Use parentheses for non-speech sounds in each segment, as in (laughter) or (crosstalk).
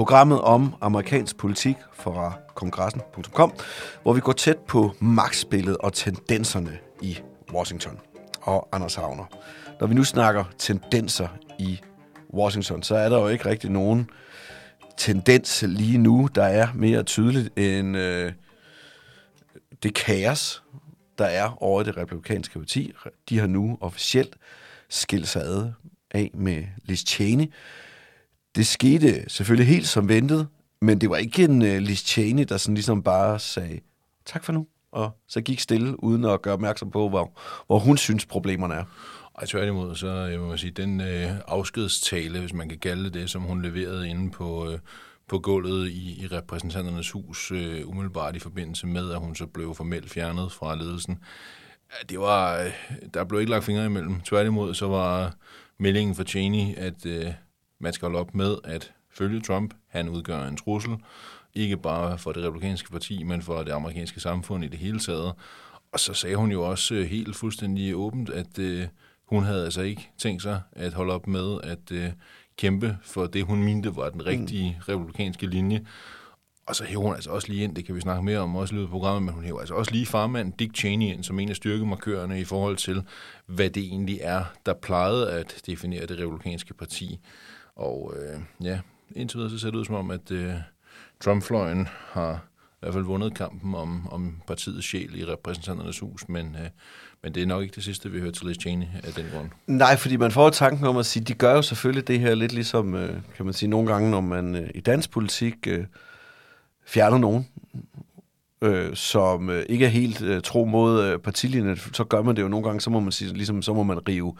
Programmet om amerikansk politik fra kongressen.com, hvor vi går tæt på magtspillet og tendenserne i Washington. Og Anders Havner. Når vi nu snakker tendenser i Washington, så er der jo ikke rigtig nogen tendens lige nu, der er mere tydeligt end øh, det kaos, der er over i det republikanske parti. De har nu officielt skilt sig ad af med Liz Cheney. Det skete selvfølgelig helt som ventet, men det var ikke en uh, Liz Cheney, der sådan ligesom bare sagde tak for nu, og så gik stille, uden at gøre opmærksom på, hvor, hvor hun synes problemerne er. Og tværtimod, så jeg må sige, den øh, afskedstale, hvis man kan kalde det, som hun leverede inde på, øh, på gulvet i, i repræsentanternes hus, øh, umiddelbart i forbindelse med, at hun så blev formelt fjernet fra ledelsen, det var, øh, der blev ikke lagt fingre imellem. Tværtimod, så var meldingen for Cheney, at øh, man skal holde op med at følge Trump. Han udgør en trussel, ikke bare for det republikanske parti, men for det amerikanske samfund i det hele taget. Og så sagde hun jo også øh, helt fuldstændig åbent, at øh, hun havde altså ikke tænkt sig at holde op med at øh, kæmpe for det, hun mente var den rigtige mm. republikanske linje. Og så hæver hun altså også lige ind, det kan vi snakke mere om også i løbet af programmet, men hun hæver altså også lige farmand Dick Cheney ind som en af styrkemarkørerne i forhold til, hvad det egentlig er, der plejede at definere det republikanske parti. Og øh, ja, indtil videre så ser det ud som om, at øh, Trump-fløjen har i hvert fald vundet kampen om, om partiets sjæl i repræsentanternes hus, men, øh, men det er nok ikke det sidste, vi hører til Liz Cheney af den grund. Nej, fordi man får tanken om at sige, de gør jo selvfølgelig det her lidt ligesom, øh, kan man sige, nogle gange, når man øh, i dansk politik øh, fjerner nogen, øh, som øh, ikke er helt øh, tro mod øh, partilinjen, så gør man det jo nogle gange, så må man sige, ligesom, så må man rive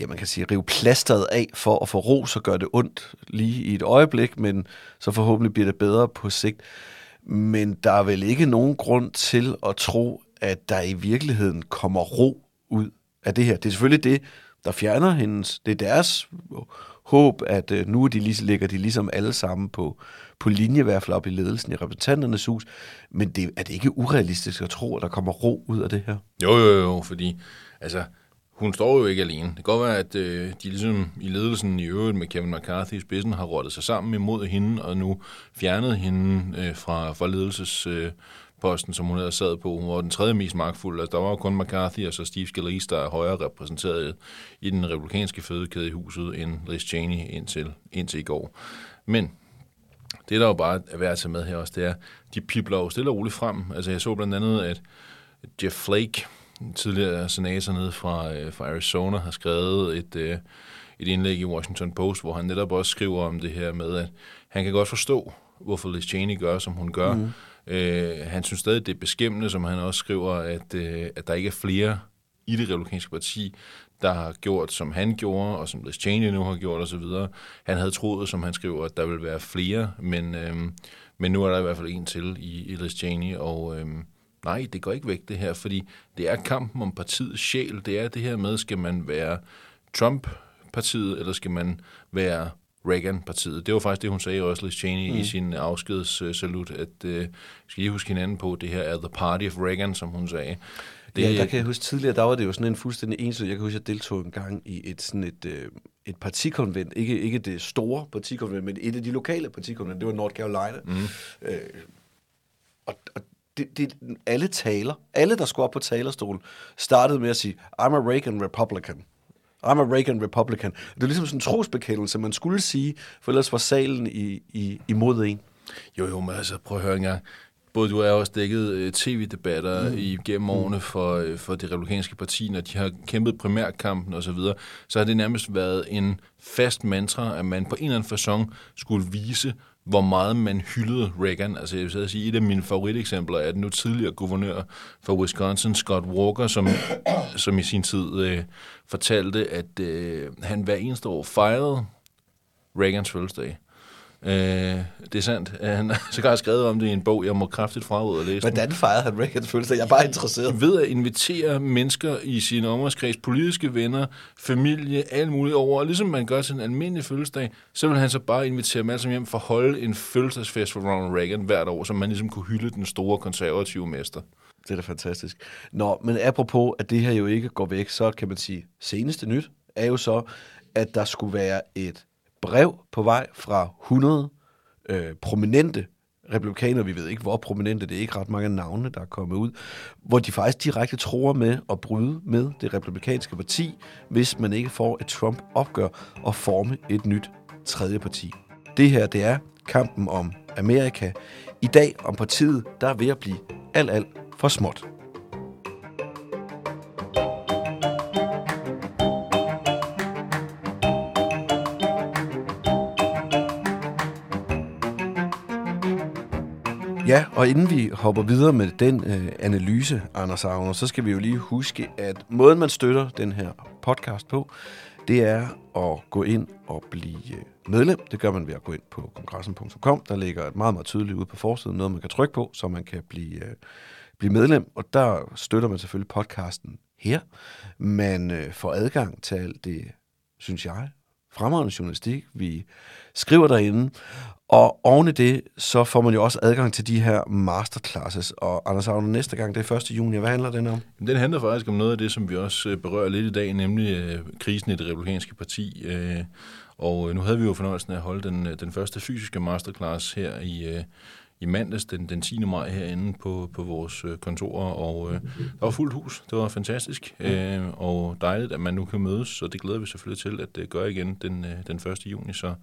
ja, man kan sige, rive plasteret af for at få ro, så gør det ondt lige i et øjeblik, men så forhåbentlig bliver det bedre på sigt. Men der er vel ikke nogen grund til at tro, at der i virkeligheden kommer ro ud af det her. Det er selvfølgelig det, der fjerner hendes, det er deres håb, at øh, nu er de, lige, ligger de ligesom alle sammen på, på linje, i hvert fald op i ledelsen i repræsentanternes hus. Men det, er det ikke urealistisk at tro, at der kommer ro ud af det her? Jo, jo, jo, fordi altså, hun står jo ikke alene. Det kan godt være, at øh, de ligesom i ledelsen i øvrigt med Kevin McCarthy i spidsen har rådtet sig sammen imod hende, og nu fjernet hende øh, fra, fra ledelsesposten, øh, posten, som hun havde sad på. Hun var den tredje mest magtfulde. Altså, der var jo kun McCarthy og så Steve Scalise, der er højere repræsenteret i den republikanske fødekæde i huset, end Liz Cheney indtil, indtil i går. Men det, der jo bare er værd at tage med her også, det er, de pipler jo stille og roligt frem. Altså, jeg så blandt andet, at Jeff Flake, tidligere senator nede fra, øh, fra Arizona, har skrevet et, øh, et indlæg i Washington Post, hvor han netop også skriver om det her med, at han kan godt forstå, hvorfor Liz Cheney gør, som hun gør. Mm. Øh, han synes stadig, det er beskæmmende, som han også skriver, at, øh, at der ikke er flere i det republikanske parti, der har gjort, som han gjorde, og som Liz Cheney nu har gjort osv. Han havde troet, som han skriver, at der vil være flere, men, øh, men nu er der i hvert fald en til i, i Liz Cheney, og øh, nej, det går ikke væk det her, fordi det er kampen om partiets sjæl. Det er det her med, skal man være Trump-partiet, eller skal man være Reagan-partiet. Det var faktisk det, hun sagde også, Liz Cheney, mm. i sin afskedssalut, at øh, skal I huske hinanden på, det her er the party of Reagan, som hun sagde. Det, ja, der kan jeg huske tidligere, der var det jo sådan en fuldstændig ensidig. Jeg kan huske, at jeg deltog en gang i et, sådan et, øh, et partikonvent. Ikke, ikke det store partikonvent, men et af de lokale partikonvent. Det var North Carolina. Mm. Øh, og, og det, det, alle taler, alle der skulle op på talerstolen, startede med at sige, I'm a Reagan Republican. I'm a Reagan Republican. Det er ligesom sådan en trosbekendelse, man skulle sige, for ellers var salen i, i, imod en. Jo, jo, men altså, prøv at høre en gang. både du og jeg har også dækket øh, tv-debatter mm. igennem årene for, øh, for det republikanske parti, når de har kæmpet primærkampen osv., så, videre, så har det nærmest været en fast mantra, at man på en eller anden façon skulle vise, hvor meget man hyldede Reagan. Altså jeg vil sige, et af mine favoriteksempler er den nu tidligere guvernør for Wisconsin, Scott Walker, som, (coughs) som i sin tid øh, fortalte, at øh, han hver eneste år fejrede Reagans fødselsdag. Øh, det er sandt. Han har (laughs) sågar skrevet om det i en bog, jeg må kraftigt fraråde at læse. Hvordan fejrede han Reagans fødselsdag? Jeg er bare interesseret. Ved at invitere mennesker i sin omgangskreds, politiske venner, familie, alt muligt over, og ligesom man gør til en almindelig fødselsdag, så vil han så bare invitere dem alle sammen hjem for at holde en fødselsdagsfest for Ronald Reagan hvert år, så man ligesom kunne hylde den store konservative mester. Det er da fantastisk. Nå, men apropos, at det her jo ikke går væk, så kan man sige, seneste nyt er jo så, at der skulle være et brev på vej fra 100 øh, prominente republikanere, vi ved ikke hvor prominente, det er ikke ret mange navne, der er kommet ud, hvor de faktisk direkte tror med at bryde med det republikanske parti, hvis man ikke får et Trump-opgør og forme et nyt tredje parti. Det her, det er kampen om Amerika. I dag om partiet, der er ved at blive alt, alt for småt. Ja, og inden vi hopper videre med den øh, analyse, Anders Agner, så skal vi jo lige huske, at måden man støtter den her podcast på, det er at gå ind og blive øh, medlem. Det gør man ved at gå ind på kongressen.com. Der ligger et meget, meget tydeligt ude på forsiden, noget man kan trykke på, så man kan blive, øh, blive medlem. Og der støtter man selvfølgelig podcasten her. Man øh, får adgang til alt det, synes jeg, fremragende journalistik, vi skriver derinde. Og oven i det, så får man jo også adgang til de her masterclasses. Og Anders Agner, næste gang, det er 1. juni. Hvad handler den om? Den handler faktisk om noget af det, som vi også øh, berører lidt i dag, nemlig øh, krisen i det republikanske parti. Øh, og øh, nu havde vi jo fornøjelsen af at holde den, øh, den første fysiske masterclass her i, øh, i mandags, den, den 10. maj herinde på, på vores øh, kontorer, og øh, der var fuldt hus. Det var fantastisk, øh, og dejligt, at man nu kan mødes, så det glæder vi selvfølgelig til at øh, gøre igen den, øh, den 1. juni, så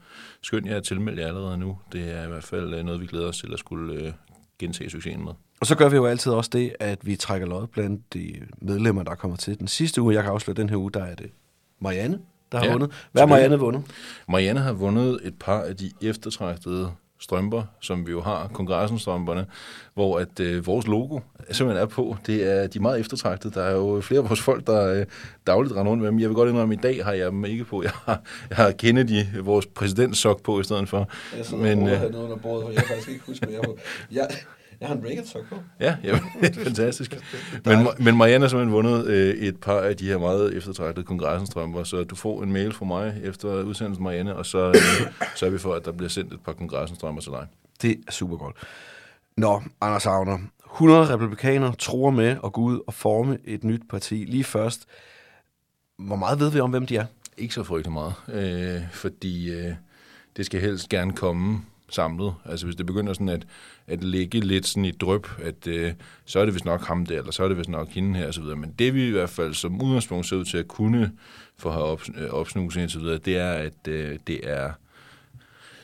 skynd jer at tilmelde jer allerede nu. Det er i hvert fald øh, noget, vi glæder os til at skulle øh, gentage succesen med. Og så gør vi jo altid også det, at vi trækker lod blandt de medlemmer, der kommer til. Den sidste uge, jeg kan afsløre den her uge, der er det Marianne, der har Ja, vundet. Hvad har. Marianne vundet? Marianne har vundet et par af de eftertragtede strømper, som vi jo har, kongressenstrømperne, hvor at øh, vores logo simpelthen er på. Det er de er meget eftertragtede. Der er jo flere af vores folk, der øh, dagligt render rundt med dem. Jeg vil godt indrømme, at i dag har jeg dem ikke på. Jeg har, jeg har Kennedy, vores præsidentsok på i stedet for. Men, øh, noget under bordet, for jeg kan faktisk ikke huske, hvad jeg har på. Jeg, jeg har en Reagan-sok på. Ja, jamen, (laughs) det er fantastisk. Men, men Marianne har simpelthen vundet øh, et par af de her meget eftertragtede kongressenstrømper, så du får en mail fra mig efter udsendelsen Marianne, og så øh, (coughs) sørger vi for, at der bliver sendt et par kongressenstrømper til dig. Det er super godt. Nå, Anders Agner. 100 republikanere tror med at gå ud og forme et nyt parti. Lige først, hvor meget ved vi om, hvem de er? Ikke så frygtelig meget, øh, fordi øh, det skal helst gerne komme samlet. Altså hvis det begynder sådan at, at ligge lidt sådan i drøb, at øh, så er det vist nok ham der, eller så er det vist nok hende her, og så videre. Men det vi i hvert fald som udgangspunkt ser ud til at kunne få her op, øh, opsnuset og så videre, det er, at øh, det er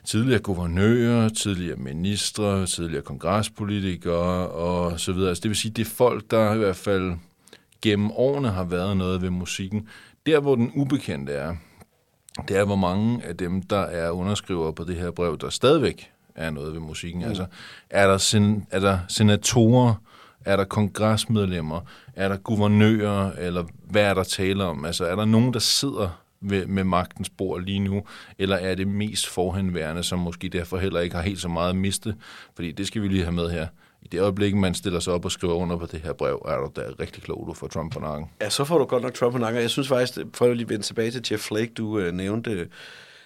tidligere guvernører, tidligere ministre, tidligere kongrespolitikere og så videre. Altså det vil sige, det er folk, der i hvert fald gennem årene har været noget ved musikken. Der, hvor den ubekendte er, det er, hvor mange af dem, der er underskriver på det her brev, der stadigvæk er noget ved musikken. Mm. Altså, er der, sen, er der senatorer, er der kongresmedlemmer, er der guvernører, eller hvad er der tale om? Altså, er der nogen, der sidder ved, med magtens bord lige nu, eller er det mest forhenværende, som måske derfor heller ikke har helt så meget at miste? Fordi det skal vi lige have med her. I det øjeblik, man stiller sig op og skriver under på det her brev, er du da rigtig klog, du får Trump på nakken. Ja, så får du godt nok Trump på nakken. Jeg synes faktisk, at lige vende tilbage til Jeff Flake, du øh, nævnte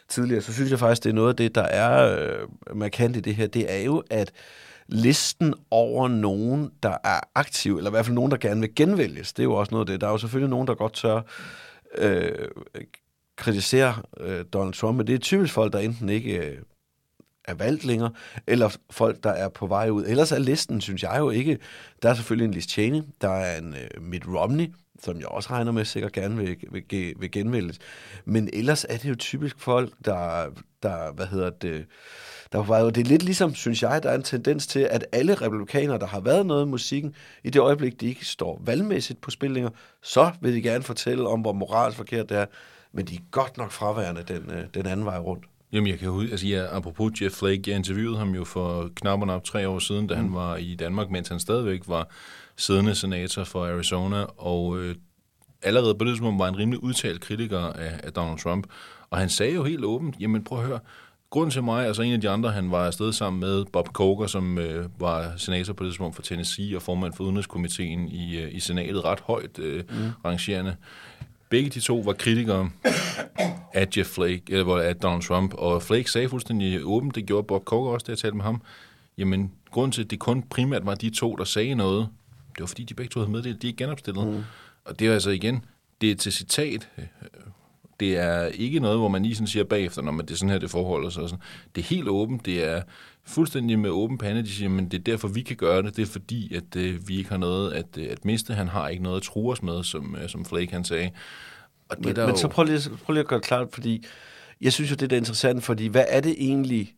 tidligere, så synes jeg faktisk, det er noget af det, der er øh, markant i det her. Det er jo, at listen over nogen, der er aktiv, eller i hvert fald nogen, der gerne vil genvælges, det er jo også noget af det. Der er jo selvfølgelig nogen, der godt tør øh, kritisere øh, Donald Trump, men det er typisk folk, der enten ikke øh, er valgt længere, eller folk, der er på vej ud. Ellers er listen, synes jeg jo ikke, der er selvfølgelig en Liz Cheney, der er en øh, Mitt Romney, som jeg også regner med sikkert gerne vil, vil, vil, genvælges. Men ellers er det jo typisk folk, der, der hvad hedder det, der var jo, det er lidt ligesom, synes jeg, der er en tendens til, at alle republikanere, der har været noget i musikken, i det øjeblik, de ikke står valgmæssigt på spillinger, så vil de gerne fortælle om, hvor moralsk forkert det er, men de er godt nok fraværende den, øh, den anden vej rundt. Jamen, jeg kan huske, altså ja, apropos Jeff Flake, jeg interviewede ham jo for knap og tre år siden, da mm. han var i Danmark, mens han stadigvæk var siddende senator for Arizona, og øh, allerede på det tidspunkt var en rimelig udtalt kritiker af, af Donald Trump. Og han sagde jo helt åbent, jamen prøv at høre, grunden til mig, altså en af de andre, han var afsted sammen med Bob Coker, som øh, var senator på det tidspunkt for Tennessee og formand for udenrigskomiteen i, øh, i senatet, ret højt øh, mm. rangerende. Begge de to var kritikere af Jeff Flake, eller af Donald Trump, og Flake sagde fuldstændig åbent, det gjorde Bob Coker også, da jeg talte med ham, jamen grunden til, at det kun primært var de to, der sagde noget, det var fordi, de begge to havde meddelt, de er genopstillet. Mm. Og det er altså igen, det er til citat. Det er ikke noget, hvor man lige sådan siger bagefter, når man det er sådan her, det forholder sig. Sådan. Det er helt åbent. Det er fuldstændig med åben pande. De siger, men det er derfor, vi kan gøre det. Det er fordi, at øh, vi ikke har noget at, øh, at miste. Han har ikke noget at true os med, som, øh, som Flake han sagde. Og det men, der men jo... så prøv lige, prøv lige at gøre det klart, fordi jeg synes jo, det er interessant, fordi hvad er det egentlig,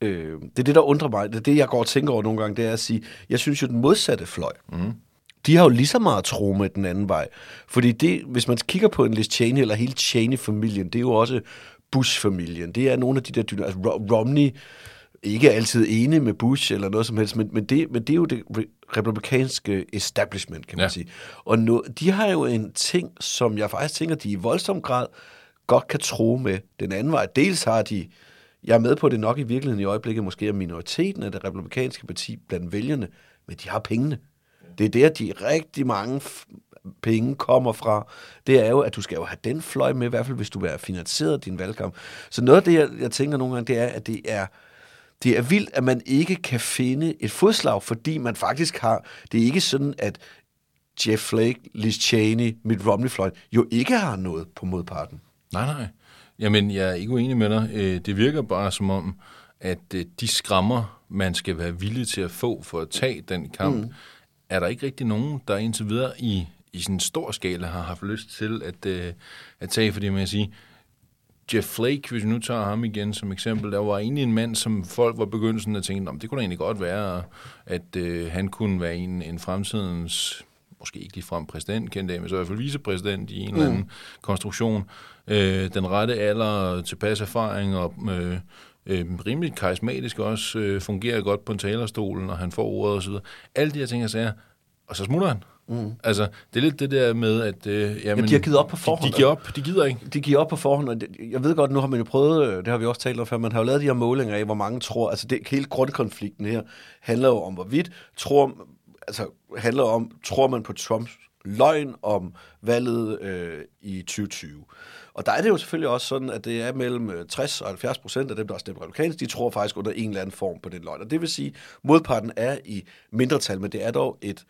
øh, det er det, der undrer mig, det er det, jeg går og tænker over nogle gange, det er at sige, jeg synes jo, den modsatte fløj, mm de har jo lige så meget tro med den anden vej. Fordi det, hvis man kigger på en Liz Cheney, eller hele Cheney-familien, det er jo også Bush-familien. Det er nogle af de der dynastier. Altså Romney, ikke altid enig med Bush eller noget som helst, men, men, det, men det er jo det republikanske establishment, kan man ja. sige. Og no, de har jo en ting, som jeg faktisk tænker, de i voldsom grad godt kan tro med den anden vej. Dels har de, jeg er med på det nok i virkeligheden i øjeblikket, måske er minoriteten af det republikanske parti blandt vælgerne, men de har pengene. Det er der, de rigtig mange penge kommer fra. Det er jo, at du skal jo have den fløj med, i hvert fald hvis du vil have finansieret din valgkamp. Så noget af det, jeg, jeg tænker nogle gange, det er, at det er, det er vildt, at man ikke kan finde et fodslag, fordi man faktisk har... Det er ikke sådan, at Jeff Flake, Liz Cheney, Mitt Romney-fløj jo ikke har noget på modparten. Nej, nej. Jamen, jeg er ikke uenig med dig. Øh, det virker bare som om, at øh, de skrammer, man skal være villig til at få for at tage den kamp, mm er der ikke rigtig nogen, der indtil videre i, i sådan en stor skala har haft lyst til at, øh, at tage, fordi man kan sige, Jeff Flake, hvis vi nu tager ham igen som eksempel, der var egentlig en mand, som folk var begyndt sådan at tænke, det kunne da egentlig godt være, at øh, han kunne være en, en fremtidens, måske ikke ligefrem præsidentkandidat, men så i hvert fald vicepræsident i en mm. eller anden konstruktion. Øh, den rette alder, tilpas erfaring og øh, øh, rimelig karismatisk også, øh, fungerer godt på en talerstol, når han får ordet osv. Alle de her ting, jeg siger, og så smutter han. Mm. Altså, det er lidt det der med, at... Øh, jamen, ja, de har givet op på forhånd. De, de giver op, de gider ikke. De giver op på forhånd, og det, jeg ved godt, nu har man jo prøvet, øh, det har vi også talt om før, man har jo lavet de her målinger af, hvor mange tror, altså det, hele grundkonflikten her handler jo om, hvorvidt tror, altså handler om, tror man på Trumps løgn om valget øh, i 2020. Og der er det jo selvfølgelig også sådan, at det er mellem 60 øh, og 70 procent af dem, der har stemt republikansk, de tror faktisk under en eller anden form på den løgn. Og det vil sige, at modparten er i mindretal, men det er dog et,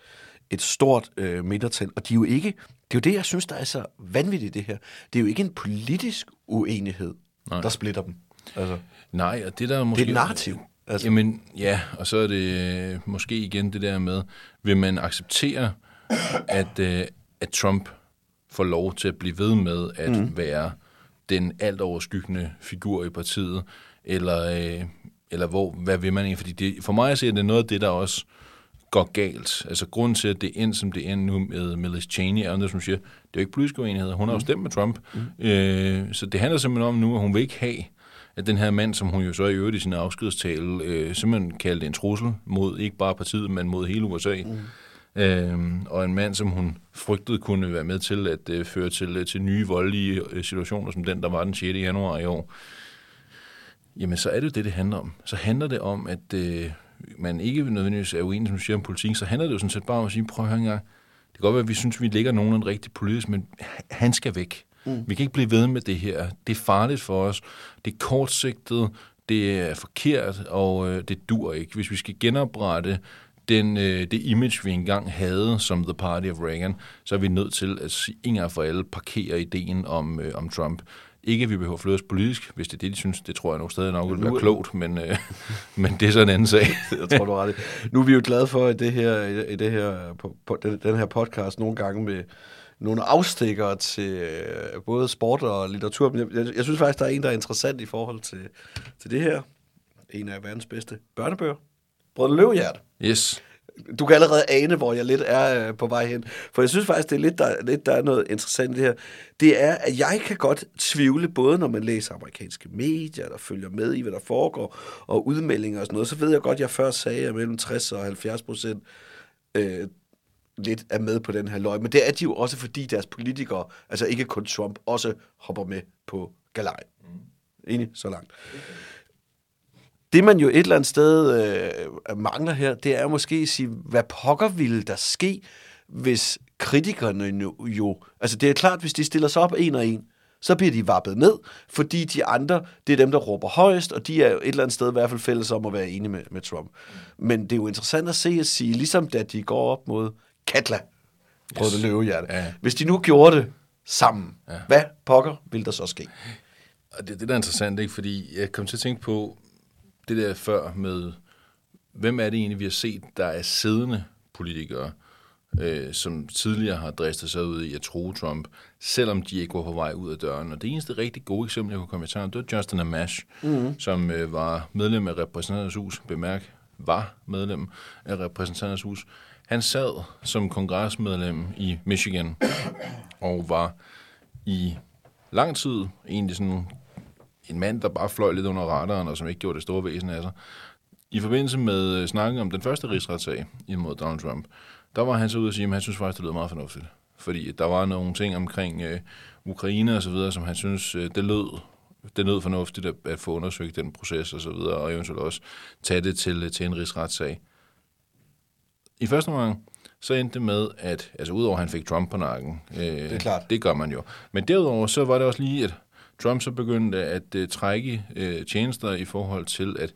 et stort øh, mindretal. Og de er jo ikke, det er jo det, jeg synes, der er så vanvittigt det her. Det er jo ikke en politisk uenighed, Nej. der splitter dem. Altså, Nej, og det der er måske... Det er narrativ. Altså. Jamen, ja, og så er det øh, måske igen det der med, vil man acceptere, at, øh, at Trump får lov til at blive ved med at mm. være den alt overskyggende figur i partiet, eller, øh, eller hvor, hvad vil man egentlig? Fordi det, for mig er det noget af det, der også går galt. Altså grunden til, at det er som det er nu med, Liz Cheney, er noget, som siger, det er jo ikke politisk uenighed. Hun har jo mm. stemt med Trump. Mm. Øh, så det handler simpelthen om nu, at hun vil ikke have, at den her mand, som hun jo så i øvrigt i sin afskedstale, øh, simpelthen kaldte en trussel mod ikke bare partiet, men mod hele USA. Mm øh, og en mand, som hun frygtede kunne være med til at øh, føre til, øh, til nye voldelige øh, situationer, som den, der var den 6. januar i år, jamen så er det jo det, det handler om. Så handler det om, at øh, man ikke nødvendigvis er uenig, som du siger, om politik, så handler det jo sådan set bare om at sige, prøv at høre en gang, det kan godt være, at vi synes, vi ligger nogen rigtig politisk, men han skal væk. Mm. Vi kan ikke blive ved med det her. Det er farligt for os. Det er kortsigtet. Det er forkert, og øh, det dur ikke. Hvis vi skal genoprette den, øh, det image, vi engang havde som The Party of Reagan, så er vi nødt til at en gang for alle parkere ideen om, øh, om Trump. Ikke, at vi behøver at flytte os politisk, hvis det er det, de synes. Det tror jeg nok stadig nok vil være klogt, men, øh, (laughs) men det er så en anden sag. (laughs) jeg tror, du har ret Nu er vi jo glade for, at det her, i det her, på, på, den, den her podcast nogle gange med nogle afstikker til øh, både sport og litteratur. Men jeg, jeg, jeg synes faktisk, der er en, der er interessant i forhold til, til det her. en af verdens bedste børnebøger. Brødre Løvehjerte. Yes. Du kan allerede ane, hvor jeg lidt er øh, på vej hen. For jeg synes faktisk, det er lidt, der, lidt, der er noget interessant i det her. Det er, at jeg kan godt tvivle, både når man læser amerikanske medier, der følger med i, hvad der foregår, og udmeldinger og sådan noget, så ved jeg godt, at jeg før sagde, at mellem 60 og 70 procent øh, lidt er med på den her løg. Men det er de jo også, fordi deres politikere, altså ikke kun Trump, også hopper med på galejen. Enig? Så langt. Det, man jo et eller andet sted øh, mangler her, det er måske at sige, hvad pokker ville der ske, hvis kritikerne jo, jo... Altså, det er klart, hvis de stiller sig op en og en, så bliver de vappet ned, fordi de andre, det er dem, der råber højst, og de er jo et eller andet sted i hvert fald fælles om at være enige med, med Trump. Men det er jo interessant at se og sige, ligesom da de går op mod Katla, yes. det løvehjerte. Ja. Hvis de nu gjorde det sammen, ja. hvad pokker vil der så ske? Og det, det der er interessant, ikke? fordi jeg kom til at tænke på det der før med, hvem er det egentlig, vi har set, der er siddende politikere, øh, som tidligere har dristet sig ud i at tro Trump, selvom de ikke var på vej ud af døren. Og det eneste rigtig gode eksempel, jeg kunne komme i tanke det var Justin Amash, mm-hmm. som øh, var medlem af repræsentanternes hus, bemærk, var medlem af repræsentanternes hus. Han sad som kongresmedlem i Michigan, og var i lang tid egentlig sådan en mand, der bare fløj lidt under radaren, og som ikke gjorde det store væsen af sig. I forbindelse med øh, snakken om den første rigsretssag imod Donald Trump, der var han så ude og sige, at han synes faktisk, det lød meget fornuftigt. Fordi der var nogle ting omkring øh, Ukraine og så videre, som han synes, øh, det lød det lød fornuftigt at, at få undersøgt den proces og så videre, og eventuelt også tage det til, til en rigsretssag. I første omgang, så endte det med, at, altså udover at han fik Trump på nakken, øh, det er klart. det gør man jo. Men derudover, så var det også lige, at Trump så begyndte at uh, trække uh, tjenester i forhold til, at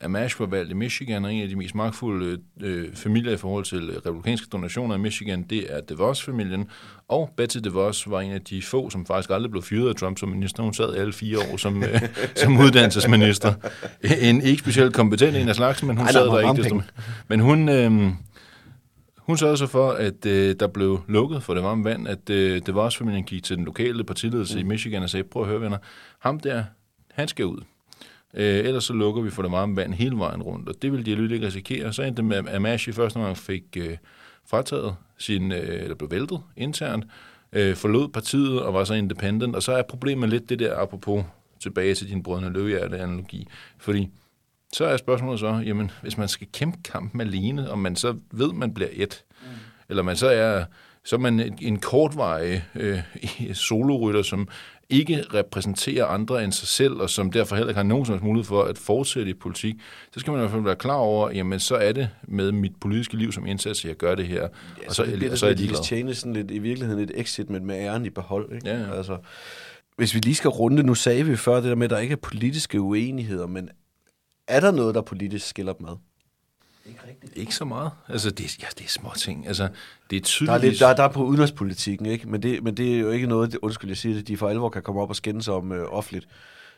Amash var valgt i Michigan, og en af de mest magtfulde uh, familier i forhold til uh, republikanske donationer i Michigan, det er DeVos-familien. Og Betsy DeVos var en af de få, som faktisk aldrig blev fyret af Trump som minister. Hun sad alle fire år som, uh, (laughs) som uddannelsesminister. En ikke specielt kompetent en af slags, men hun Ej, sad der ikke. Desto, men hun... Øh, hun sørgede så for, at øh, der blev lukket for det varme vand, at øh, det var også familien gik til den lokale partiledelse mm. i Michigan og sagde, prøv at høre venner, ham der, han skal ud. Øh, ellers så lukker vi for det varme vand hele vejen rundt, og det ville de alligevel ikke risikere. Så endte det med, at Amash i første omgang fik øh, frataget sin, øh, eller blev væltet internt, øh, forlod partiet og var så independent, og så er problemet lidt det der, apropos tilbage til din brødende løvehjerte-analogi, fordi så er spørgsmålet så, jamen, hvis man skal kæmpe kampen alene, og man så ved, man bliver et, mm. eller man så er, så er man en, en kortvarig øh, (laughs) solorytter, som ikke repræsenterer andre end sig selv, og som derfor heller ikke har nogen som helst mulighed for at fortsætte i politik, så skal man i hvert fald være klar over, jamen så er det med mit politiske liv som indsats, at jeg gør det her, Ja, og så, det bliver og så er jeg ligeglad. tjene sådan lidt, i virkeligheden et exit, men med æren i behold. Ikke? Ja, ja. Altså, hvis vi lige skal runde, nu sagde vi før det der med, at der ikke er politiske uenigheder, men er der noget, der politisk skiller dem ad? Ikke så meget. Altså, det, er- ja, det er små ting. Altså, det er Der tydeligt. er, lidt, der, der er på udenrigspolitikken, ikke? Men, det, men det er jo ikke noget, det, undskyld jeg siger det, de for alvor kan komme op og skændes om øh, offentligt.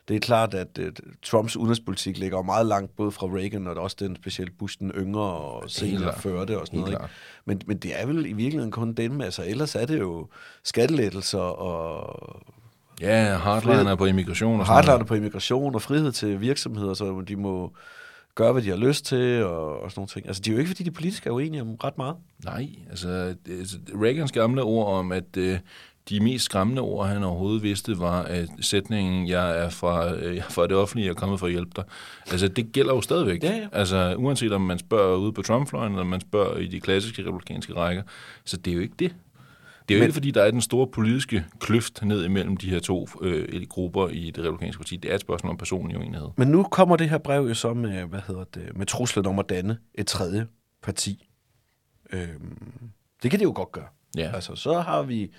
Det er klart, at øh, Trumps udenrigspolitik ligger jo meget langt, både fra Reagan og også den specielt Bush den yngre og senere førte og sådan noget. Ikke? Men, men det er vel i virkeligheden kun dem. Altså, ellers er det jo skattelettelser og Ja, hardliner på immigration og sådan hardliner på immigration og frihed til virksomheder, så de må gøre, hvad de har lyst til og, og sådan nogle ting. Altså, det er jo ikke, fordi de politisk er uenige om ret meget. Nej, altså altså, Reagans gamle ord om, at øh, de mest skræmmende ord, han overhovedet vidste, var at sætningen, jeg er fra, øh, jeg fra det offentlige, jeg er kommet for at hjælpe dig. Altså det gælder jo stadigvæk. Ja, ja. Altså uanset om man spørger ude på Trump-fløjen, eller man spørger i de klassiske republikanske rækker. Så det er jo ikke det. Det er jo Men- ikke, fordi der er den store politiske kløft ned imellem de her to øh, grupper i det republikanske parti. Det er et spørgsmål om personlig uenighed. Men nu kommer det her brev jo så med, hvad hedder det, med truslen om at danne et tredje parti. Øhm, det kan det jo godt gøre. Ja. Altså, så har vi,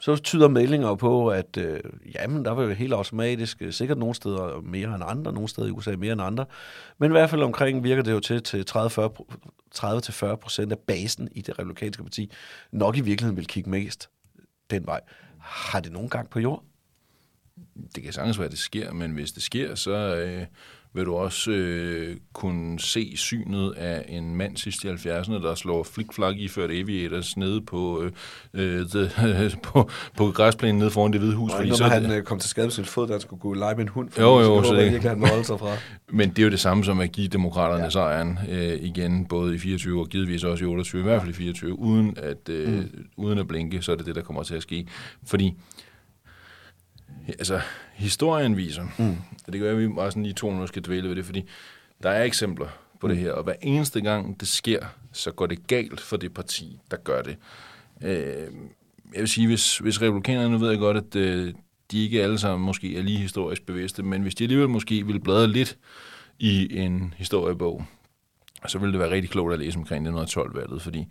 så tyder meldinger på, at øh, jamen, der var jo helt automatisk, øh, sikkert nogle steder mere end andre, nogle steder i USA mere end andre, men i hvert fald omkring virker det jo til, til 30-40 procent af basen i det republikanske parti, nok i virkeligheden vil kigge mest den vej. Har det nogen gang på jord? det kan sagtens være, at det sker, men hvis det sker, så øh, vil du også øh, kunne se synet af en mand sidst i 70'erne, der slår flikflak i ført aviators nede på, øh, øh, the, (laughs) på, på græsplænen nede foran det hvide hus. Og når han øh, kom til skade med sin fod, da han skulle gå lege med en hund. Jo, jo, så, så det- virkelig, han holde sig fra. (laughs) Men det er jo det samme som at give demokraterne ja. sejren øh, igen, både i 24 og givetvis også i 28, i hvert fald i 24, uden at, øh, mm. uden at blinke, så er det det, der kommer til at ske. Fordi, altså, historien viser, mm. og det kan være, at vi bare sådan lige to minutter skal dvæle ved det, fordi der er eksempler på mm. det her, og hver eneste gang det sker, så går det galt for det parti, der gør det. Øh, jeg vil sige, hvis, hvis republikanerne, nu ved jeg godt, at øh, de ikke alle sammen måske er lige historisk bevidste, men hvis de alligevel måske ville bladre lidt i en historiebog, så ville det være rigtig klogt at læse omkring 1912-valget, fordi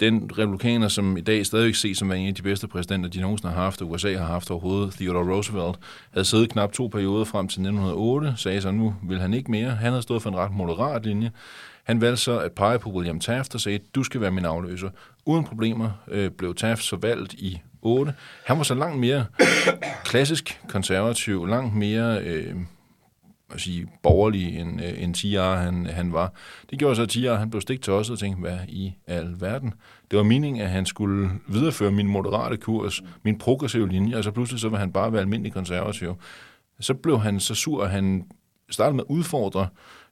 den republikaner, som i dag stadigvæk ses som en af de bedste præsidenter, de nogensinde har haft, og USA har haft overhovedet, Theodore Roosevelt, havde siddet knap to perioder frem til 1908, sagde så, nu vil han ikke mere. Han havde stået for en ret moderat linje. Han valgte så at pege på William Taft og sagde, du skal være min afløser. Uden problemer øh, blev Taft så valgt i 8. Han var så langt mere klassisk konservativ, langt mere øh, at sige, borgerlig end, øh, end TR han, han var. Det gjorde så, at TR han blev stik tosset og tænkte, hvad i al verden? Det var meningen, at han skulle videreføre min moderate kurs, min progressive linje, og så pludselig så var han bare være almindelig konservativ. Så blev han så sur, at han startede med at udfordre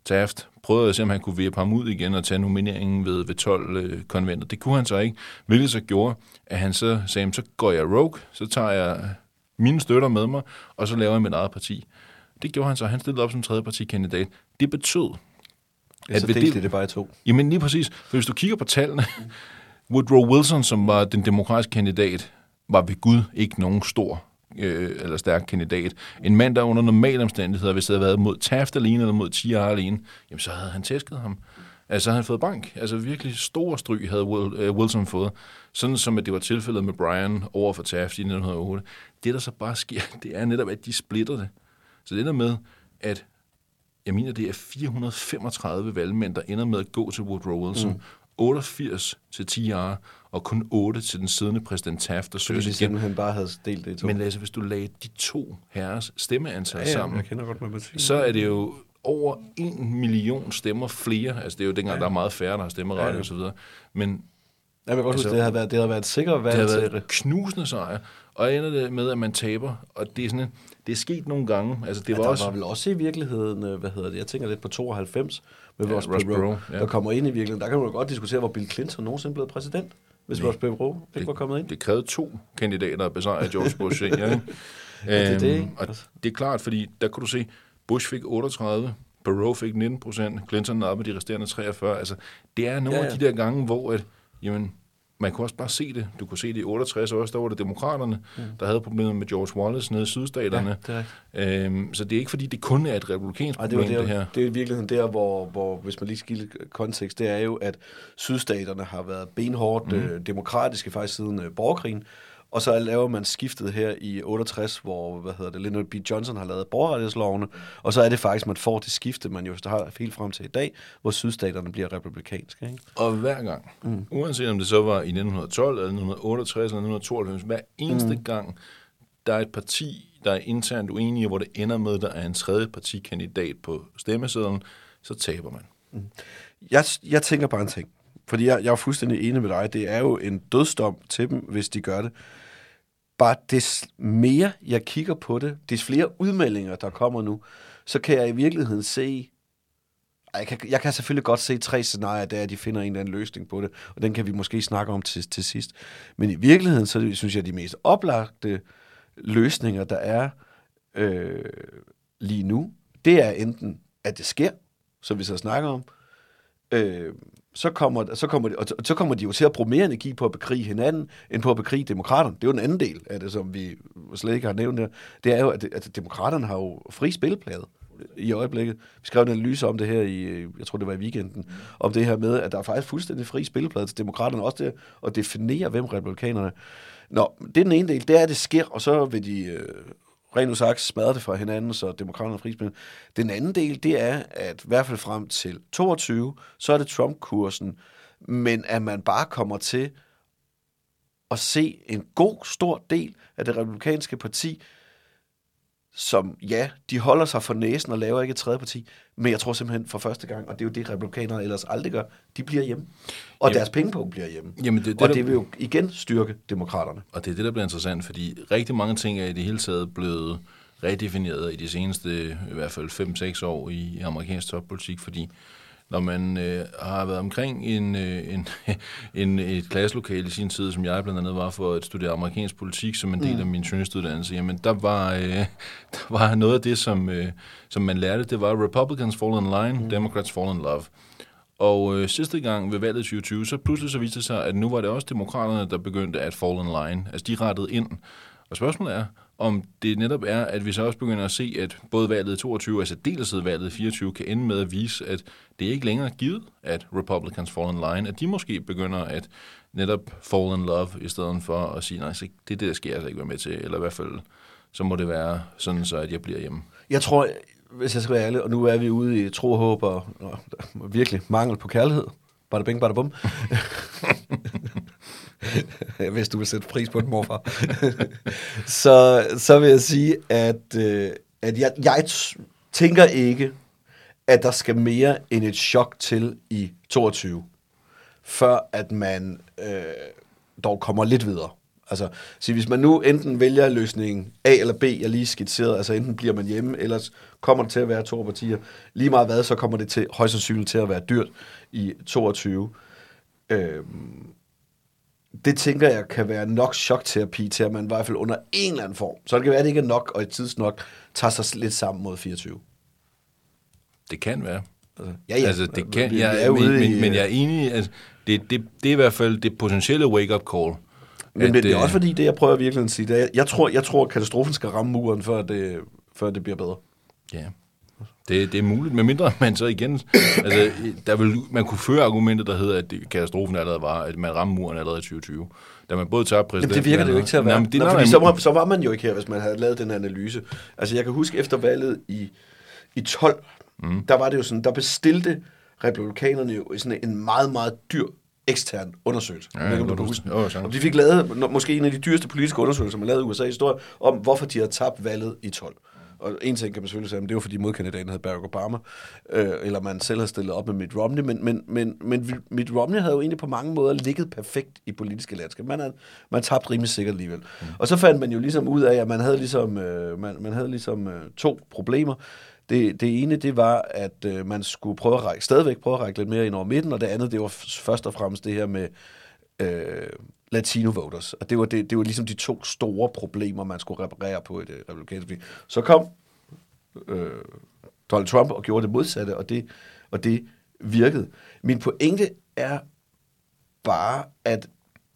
Taft, prøvede at se, om han kunne vippe ham ud igen og tage nomineringen ved, ved 12 øh, konventet. Det kunne han så ikke, hvilket så gjorde, at han så sagde, så går jeg rogue, så tager jeg mine støtter med mig, og så laver jeg mit eget parti. Det gjorde han så. Han stillede op som tredje partikandidat. Det betød, Ja, så delte det- det, bare i to. Jamen lige præcis. For hvis du kigger på tallene, Woodrow Wilson, som var den demokratiske kandidat, var ved Gud ikke nogen stor øh, eller stærk kandidat. En mand, der under normale omstændigheder, hvis det havde været mod Taft alene eller mod TR alene, jamen så havde han tæsket ham. Altså så havde han fået bank. Altså virkelig store stryg havde øh, Wilson fået. Sådan som at det var tilfældet med Brian over for Taft i 1908. Det der så bare sker, (laughs) det er netop, at de splitter det. Så det der med, at jeg mener, det er 435 valgmænd, der ender med at gå til Woodrow Wilson. Mm. 88 til TR, og kun 8 til den siddende præsident Taft, der søger de igen. simpelthen bare havde delt det i to. Men Lasse, hvis du lagde de to herres stemmeantal ja, ja, sammen, jeg kender godt matematik. så er det jo over en million stemmer flere. Altså det er jo dengang, ja. der er meget færre, der har stemmeret Ja, ja, og så videre. Men Ja, jeg kan godt Altså- huske, det havde været, det havde været et sikkert valg det har til været det. knusende sejr, og ender det med, at man taber. Og det er sådan, en- det er sket nogle gange. Altså det Ja, var der også... var vel også i virkeligheden, øh, hvad hedder det, jeg tænker lidt på 92, med Ja, Ross Perot, Perot, ja. der kommer ind i virkeligheden. Der kan man jo godt diskutere, hvor Bill Clinton nogensinde blev præsident, hvis Ross Perot ikke var kommet ind. Det krævede to kandidater at besejre George Bush. ikke? (laughs) Ja, det er det, ikke? Og det er klart, fordi der kunne du se, Bush fik 38, Barrow fik 19 procent, Clinton op med de resterende 43. Altså, det er nogle ja, ja. af de der gange, hvor at, jamen, man kunne også bare se det. Du kunne se det i 68 også, der var det demokraterne, mm. der havde problemer med George Wallace nede i sydstaterne. det er rigtigt. øhm, så det er ikke, fordi det kun er et republikansk det, problem, det, der, her. det er i virkeligheden der, hvor, hvor, hvis man lige lidt kontekst, det er jo, at sydstaterne har været benhårdt mm. øh, demokratiske faktisk siden øh, borgerkrigen, og så laver man skiftet her i 68, hvor, hvad hedder det, Lyndon B. Johnson har lavet borgerrettighedslovene, og så er det faktisk, man får det skifte, man jo har helt frem til i dag, hvor sydstaterne bliver republikanske. Ikke? Og hver gang, mm. uanset om det så var i 1912, eller 1968, eller 1992, hver eneste mm. gang, der er et parti, der er internt uenige, hvor det ender med, at der er en tredje partikandidat på stemmesedlen, så taber man. Jeg, jeg tænker bare en ting, fordi jeg, jeg er fuldstændig enig med dig, det er jo en dødsdom til dem, hvis de gør det. Bare des mere jeg kigger på det, des flere udmeldinger, der kommer nu, så kan jeg i virkeligheden se, jeg kan, jeg kan selvfølgelig godt se tre scenarier, der at de finder en eller anden løsning på det, og den kan vi måske snakke om til, til sidst. Men i virkeligheden, så synes jeg, at de mest oplagte løsninger, der er øh, lige nu, det er enten, at det sker, som vi så snakker om, øh, så, kommer, så, kommer de, og så kommer de jo til at bruge mere energi på at bekrige hinanden, end på at bekrige demokraterne. Det er jo den anden del af det, som vi slet ikke har nævnt her. Det er jo, at, at demokraterne har jo fri spilplade i øjeblikket. Vi skrev en analyse om det her i, jeg tror det var i weekenden, om det her med, at der er faktisk fuldstændig fri spilleplade til demokraterne, også det at definere, hvem republikanerne er. Nå, det er den ene del, det er, at det sker, og så vil de øh, rent udsagt smadrer det fra hinanden, så demokraterne er frispil. Den anden del, det er, at i hvert fald frem til 22, så er det Trump-kursen, men at man bare kommer til at se en god, stor del af det republikanske parti som, ja, de holder sig for næsen og laver ikke et tredje parti, men jeg tror simpelthen for første gang, og det er jo det, republikanere ellers aldrig gør, de bliver hjemme. Og Jamen- deres pengepunkt bliver hjemme. Jamen, det det, og der- det vil jo igen styrke demokraterne. Og det er det, der bliver interessant, fordi rigtig mange ting er i det hele taget blevet redefineret i de seneste i hvert fald 5-6 år i amerikansk toppolitik, fordi når man øh, har været omkring en, øh, en, (laughs) en, et klasselokale i sin tid, som jeg blandt andet var for at studere amerikansk politik som en del Mm. af min journalistuddannelse, jamen der var, øh, (laughs) der var noget af det, som, øh, som man lærte, det var Republicans fall in line, mm. Democrats fall in love. Og øh, sidste gang ved valget i 2020, så pludselig så viste det sig, at nu var det også demokraterne, der begyndte at fall in line. Altså de rettede ind. Og spørgsmålet er, om det netop er, at vi så også begynder at se, at både valget i 22 og særdeleshed valget i 24 kan ende med at vise, at det ikke længere er givet, at Republicans fall in line, at de måske begynder at netop fall in love, i stedet for at sige, nej, det er det, der skal jeg altså ikke være med til, eller i hvert fald, så må det være sådan, så at jeg bliver hjemme. Jeg tror, hvis jeg skal være ærlig, og nu er vi ude i tro, håb og, og virkelig mangel på kærlighed. Bada bing, bada bum. (laughs) (laughs) hvis du vil sætte pris på den, morfar. (laughs) så, så vil jeg sige, at, øh, at jeg, jeg tænker ikke, at der skal mere end et chok til i 22, før at man øh, dog kommer lidt videre. Altså, så hvis man nu enten vælger løsningen A eller B, jeg lige skitserede, altså enten bliver man hjemme, ellers kommer det til at være to partier. Lige meget hvad, så kommer det til, højst sandsynligt til at være dyrt i 22. Øhm, det tænker jeg kan være nok chokterapi til, at man i hvert fald under en eller anden form, så det kan være, at det ikke er nok, og i tidsnok tager sig lidt sammen mod 24. Det kan være. Altså, ja, ja. Altså, det kan, jeg, er men, men, men jeg er enig at det, det, det er i hvert fald det potentielle wake-up call. Men, at, men det er øh, også fordi, det jeg prøver virkelig at sige, det er, jeg tror, jeg tror, at katastrofen skal ramme muren, før det, før det bliver bedre. Ja, det, det er muligt, medmindre man så igen... altså, der vil, man kunne føre argumentet, der hedder, at katastrofen allerede var, at man ramte muren allerede i 2020. Da man både tager Jamen, præsident... det virker det jo ikke til at være. Nej, men det, Nå, fordi så, var, så var man jo ikke her, hvis man havde lavet den analyse. Altså, jeg kan huske efter valget i, i 12, mm. der var det jo sådan, der bestilte republikanerne jo sådan en meget, meget dyr ekstern undersøgelse. Ja, Jeg du huske. Jo. Og de fik lavet måske en af de dyreste politiske undersøgelser, man lavede i USA's historie, om hvorfor de havde tabt valget i 12. Og en ting kan man selvfølgelig sige, at det var fordi modkandidaten hed Barack Obama, øh, eller man selv havde stillet op med Mitt Romney, men, men, men, men Mitt Romney havde jo egentlig på mange måder ligget perfekt i politiske landskab. Man, havde, man tabte rimelig sikkert alligevel. Mm. Og så fandt man jo ligesom ud af, at man havde ligesom, øh, man, man havde ligesom øh, to problemer. Det, det ene, det var, at øh, man skulle prøve at række, stadigvæk prøve at række lidt mere ind over midten, og det andet, det var først og fremmest det her med øh, latino voters. Og det var, det, det var ligesom de to store problemer, man skulle reparere på i det republikanske parti. Så kom øh, Donald Trump og gjorde det modsatte, og det, og det virkede. Min pointe er bare, at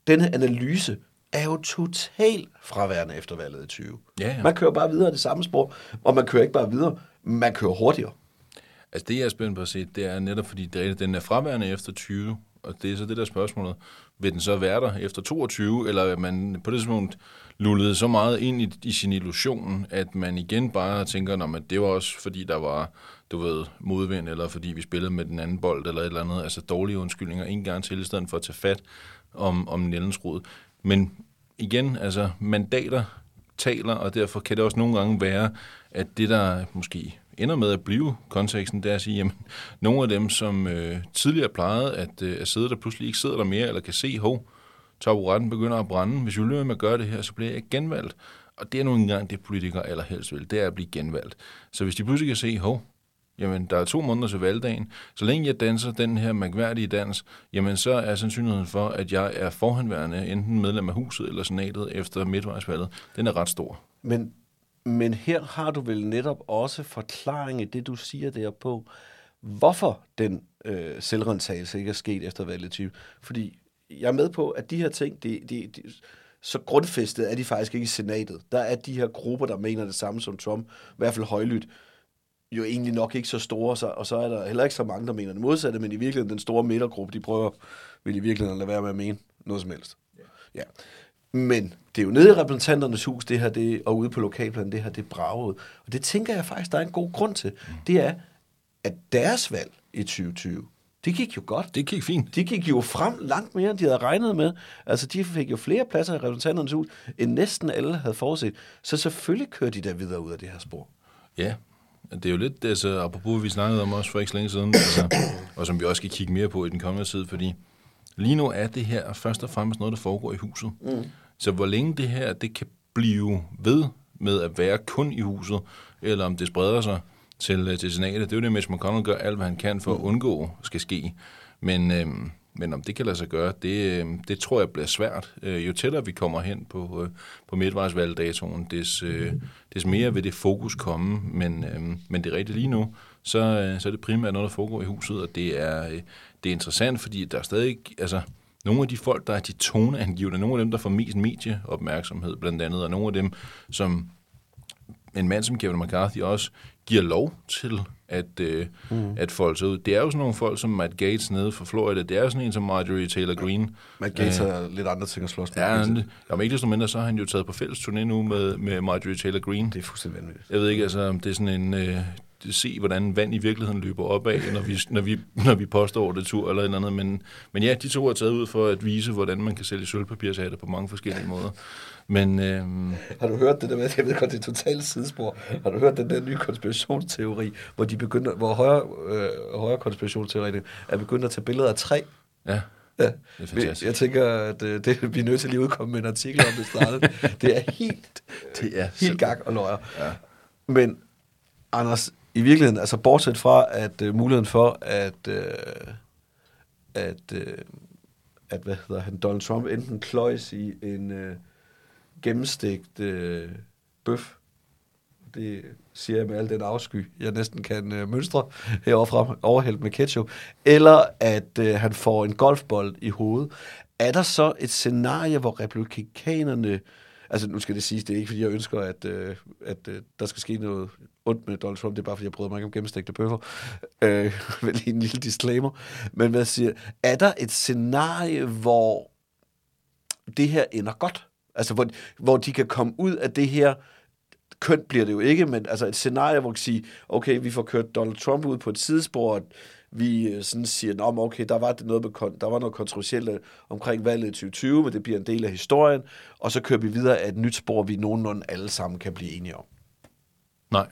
denne analyse er jo totalt fraværende efter valget i 20. Ja, ja. Man kører bare videre det samme spor, og man kører ikke bare videre, man kører hurtigere. Altså det, jeg er spændt på at se, det er netop fordi, den er fraværende efter 20, og det er så det der spørgsmål. Vil den så være der efter 22, eller er man på det tidspunkt lullede så meget ind i, i sin illusion, at man igen bare tænker, at det var også fordi, der var, du ved, modvind, eller fordi vi spillede med den anden bold, eller et eller andet, altså dårlige undskyldninger, en gang til, i stedet for at tage fat om, om Nellens rod. Men igen, altså mandater taler, og derfor kan det også nogle gange være, at det, der måske ender med at blive konteksten, det er at sige, jamen, nogle af dem, som øh, tidligere plejede at, øh, at sidde der, pludselig ikke sidder der mere, eller kan se, hov, taburetten begynder at brænde. Hvis vi løber med at gøre det her, så bliver jeg genvalgt. Og det er nu engang det, politikere allerhelst vil, det er at blive genvalgt. Så hvis de pludselig kan se, hov, jamen der er to måneder til valgdagen, så længe jeg danser den her mærkværdige dans, jamen så er sandsynligheden for, at jeg er forhenværende enten medlem af huset eller senatet efter midtvejsvalget, den er ret stor. Men, men her har du vel netop også forklaring i det, du siger der på, hvorfor den øh, selvrentagelse ikke er sket efter valget 20. Fordi jeg er med på, at de her ting, de, de, de, så grundfæstet er de faktisk ikke i senatet. Der er de her grupper, der mener det samme som Trump, i hvert fald højlydt, jo egentlig nok ikke så store, så, og så er der heller ikke så mange, der mener det modsatte, men i virkeligheden den store midtergruppe, de prøver vil i virkeligheden lade være med at mene noget som helst. Ja. Men det er jo nede i repræsentanternes hus, det her, det, og ude på lokalplanen, det her, det brager ud. Og det tænker jeg faktisk, der er en god grund til. Det er, at deres valg i 2020, Det gik jo godt. Det gik fint. De gik jo frem langt mere, end de havde regnet med. Altså, de fik jo flere pladser i repræsentanternes hus, end næsten alle havde forudset. Så selvfølgelig kører de der videre ud af det her spor. Ja, det er jo lidt, altså, apropos vi snakkede om også for ikke så længe siden, altså, og som vi også skal kigge mere på i den kommende tid, fordi lige nu er det her først og fremmest noget, der foregår i huset. Mm. Så hvor længe det her, det kan blive ved med at være kun i huset, eller om det spreder sig til, øh, til senatet, det er jo det, Mitch McConnell gør alt, hvad han kan for at undgå skal ske. Men, øhm, men om det kan lade sig gøre, det, øhm, det tror jeg bliver svært. Øh, jo tættere vi kommer hen på, øh, på midtvejsvalgdatoen, des, øh, des mere vil det fokus komme. Men, øhm, men det er rigtigt lige nu, så, øh, så er det primært noget, der foregår i huset, og det er, øh, det er interessant, fordi der er stadig, altså, nogle af de folk, der er de toneangivende, nogle af dem, der får mest medieopmærksomhed blandt andet, og nogle af dem, som en mand som Kevin McCarthy også giver lov til at, øh, mm. at folde sig ud. Det er jo sådan nogle folk som Matt Gates nede fra Florida. Det er jo sådan en som Marjorie Taylor Greene. Matt Gates har lidt andre ting at slås med. Ja, han, om ikke desto mindre, så har han jo taget på fælles turné nu med, med Marjorie Taylor Greene. Det er fuldstændig vanvittigt. Jeg ved ikke, altså, om det er sådan en... Øh, se, hvordan vand i virkeligheden løber opad, når vi, når vi, når vi påstår det tur eller et eller andet. Men, men ja, de to er taget ud for at vise, hvordan man kan sælge sølvpapirshatte på mange forskellige måder. Men øhm, Har du hørt det der med, jeg ved godt, det er totalt sidespor. Har du hørt den der nye konspirationsteori, hvor de begynder, hvor højre, øh, højre konspirationsteori er begyndt at tage billeder af træ? ja, Ja. det er fantastisk. Jeg tænker, at øh, det, vi er nødt til lige at udkomme med en artikel om det startet. Det er helt, (laughs) Det er helt gak og løjer. Ja. Men Anders, i virkeligheden, altså bortset fra, at øh, muligheden for, at, øh, at, øh, at hvad hedder han, Donald Trump enten kløjs i en øh, gennemstegt øh, bøf, det siger jeg med al den afsky, jeg næsten kan øh, mønstre heroverfra, overhældt med ketchup, eller at øh, han får en golfbold i hovedet. Er der så et scenarie, hvor republikanerne, altså nu skal det siges, det er ikke fordi, jeg ønsker, at, øh, at øh, der skal ske noget ondt med Donald Trump, det er bare fordi, jeg bryder mig ikke om gennemstegte bøffer. Øh, (laughs) med lige en lille disclaimer. Men hvad siger, er der et scenarie, hvor det her ender godt? Altså, hvor, hvor de kan komme ud af det her, kønt bliver det jo ikke, men altså et scenarie, hvor man kan sige, okay, vi får kørt Donald Trump ud på et sidespor, og vi øh, sådan siger, men okay, der var, det noget med, der var noget kontroversielt omkring valget i 2020, men det bliver en del af historien, og så kører vi videre af et nyt spor, vi nogenlunde alle sammen kan blive enige om. Nej.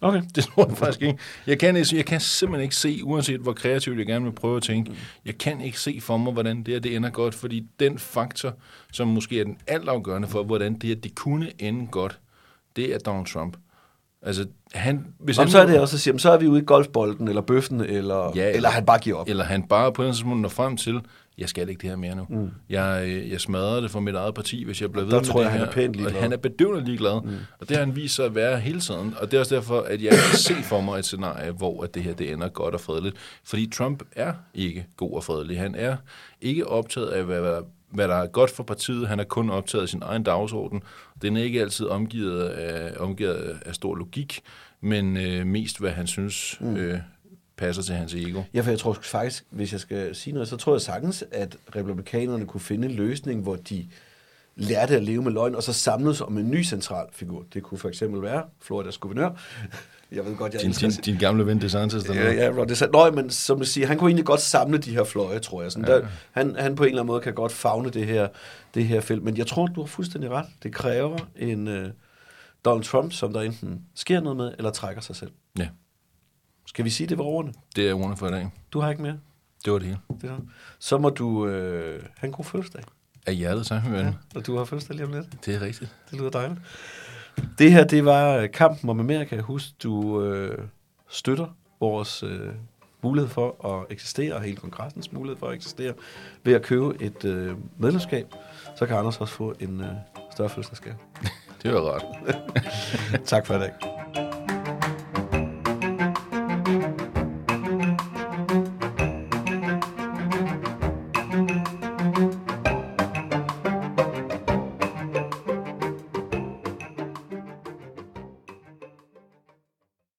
Okay. (laughs) Det tror jeg faktisk ikke. Jeg kan, ikke- jeg kan simpelthen ikke se, uanset hvor kreativt jeg gerne vil prøve at tænke, jeg kan ikke se for mig, hvordan det her det ender godt, fordi den faktor, som måske er den altafgørende for, hvordan det her det kunne ende godt, det er Donald Trump. Altså, han... Hvis han så er det også at sige, så er vi ude i golfbolden, eller bøffen, eller, ja, eller han bare giver op. Eller han bare på en tidspunkt når frem til, jeg skal ikke det her mere nu. Mm. Jeg, øh, jeg smadrer det for mit eget parti, hvis jeg bliver ved Der med tror det jeg, han her. er pænt ligeglad. Og han er bedøvende ligeglad. Mm. Og det har han vist sig at være hele tiden. Og det er også derfor, at jeg kan se for mig et scenarie, hvor at det her det ender godt og fredeligt. Fordi Trump er ikke god og fredelig. Han er ikke optaget af, hvad, hvad, hvad der er godt for partiet. Han er kun optaget af sin egen dagsorden. Den er ikke altid omgivet af, omgivet af stor logik, men øh, mest hvad han synes mm. øh, passer til hans ego. Ja, for jeg tror faktisk, hvis jeg skal sige noget, så tror jeg sagtens, at republikanerne kunne finde en løsning, hvor de lærte at leve med løgn, og så samledes om en ny central figur. Det kunne for eksempel være Floridas guvernør. (laughs) Jeg ved godt, jeg Din, din, din gamle ven DeSantis, der Ja, ja, Ron DeSantis. Nå, men som jeg siger, han kunne egentlig godt samle de her fløje, tror jeg. Sådan, ja. der, han, han på en eller anden måde kan godt fagne det her, det her felt. Men jeg tror, du har fuldstændig ret. Det kræver en uh, Donald Trump, som der enten sker noget med, eller trækker sig selv. Ja, Skal vi sige, det var ordene? det er ordene for i dag. Du har ikke mere? Det var det hele. Det. Så må du øh, have en god fødselsdag. Af hjertet, min ven. Ja. Og du har fødselsdag lige om lidt. Det er rigtigt. Det lyder dejligt. Det her, det var øh, kampen om Amerika. Husk, du øh, støtter vores øh, mulighed for at eksistere, og hele kongressens mulighed for at eksistere, ved at købe et øh, medlemskab. Så kan Anders også få en øh, større fødselsdagsgave. (laughs) Det var rart. (laughs) tak for i dag.